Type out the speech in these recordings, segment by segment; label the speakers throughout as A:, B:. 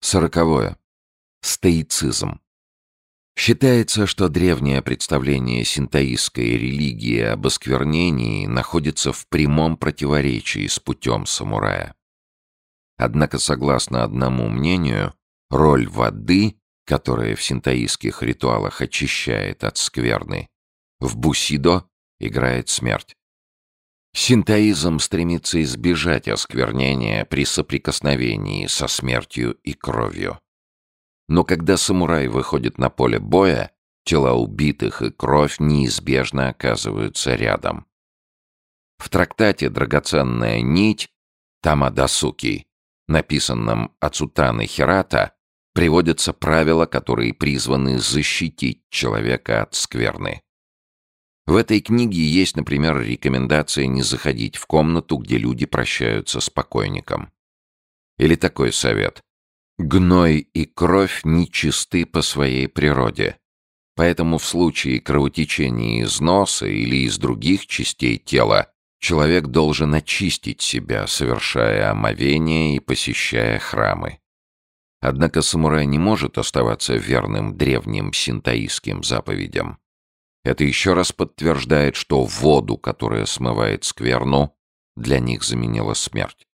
A: Сороковое. Стоицизм. Считается, что древнее представление синтоистской религии об осквернении находится в прямом противоречии с путем самурая. Однако, согласно одному мнению, роль воды, которая в синтоистских ритуалах очищает от скверны, в бусидо играет смерть. Синтоизм стремится избежать осквернения при соприкосновении со смертью и кровью. Но когда самурай выходит на поле боя, тела убитых и кровь неизбежно оказываются рядом. В трактате «Драгоценная нить» Тамадасуки, написанном Ацутаны Хирата, приводятся правила, которые призваны защитить человека от скверны. В этой книге есть, например, рекомендация не заходить в комнату, где люди прощаются с покойником. Или такой совет. Гной и кровь нечисты по своей природе. Поэтому в случае кровотечения из носа или из других частей тела человек должен очистить себя, совершая омовение и посещая храмы. Однако самурай не может оставаться верным древним синтоистским заповедям. Это еще раз подтверждает, что воду, которая смывает скверну, для них заменила смерть.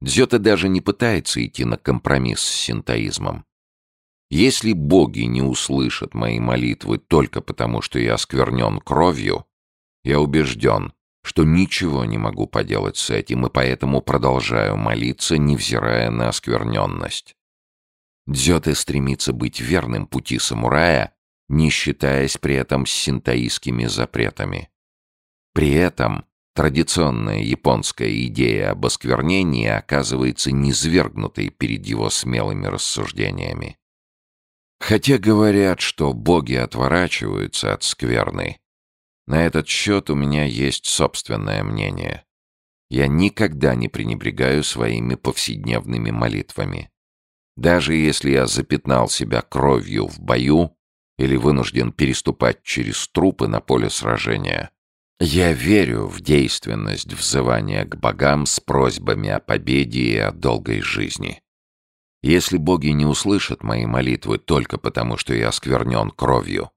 A: Дзёта даже не пытается идти на компромисс с синтоизмом. Если боги не услышат мои молитвы только потому, что я осквернен кровью, я убежден, что ничего не могу поделать с этим и поэтому продолжаю молиться, невзирая на оскверненность. Дзёте стремится быть верным пути самурая не считаясь при этом с синтоистскими запретами. При этом традиционная японская идея об осквернении оказывается низвергнутой перед его смелыми рассуждениями. Хотя говорят, что боги отворачиваются от скверны, на этот счет у меня есть собственное мнение. Я никогда не пренебрегаю своими повседневными молитвами. Даже если я запятнал себя кровью в бою, или вынужден переступать через трупы на поле сражения. Я верю в действенность взывания к богам с просьбами о победе и о долгой жизни. Если боги не услышат мои молитвы только потому, что я осквернен кровью,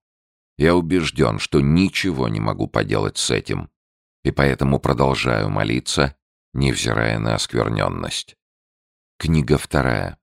A: я убежден, что ничего не могу поделать с этим, и поэтому продолжаю молиться, невзирая на оскверненность. Книга вторая.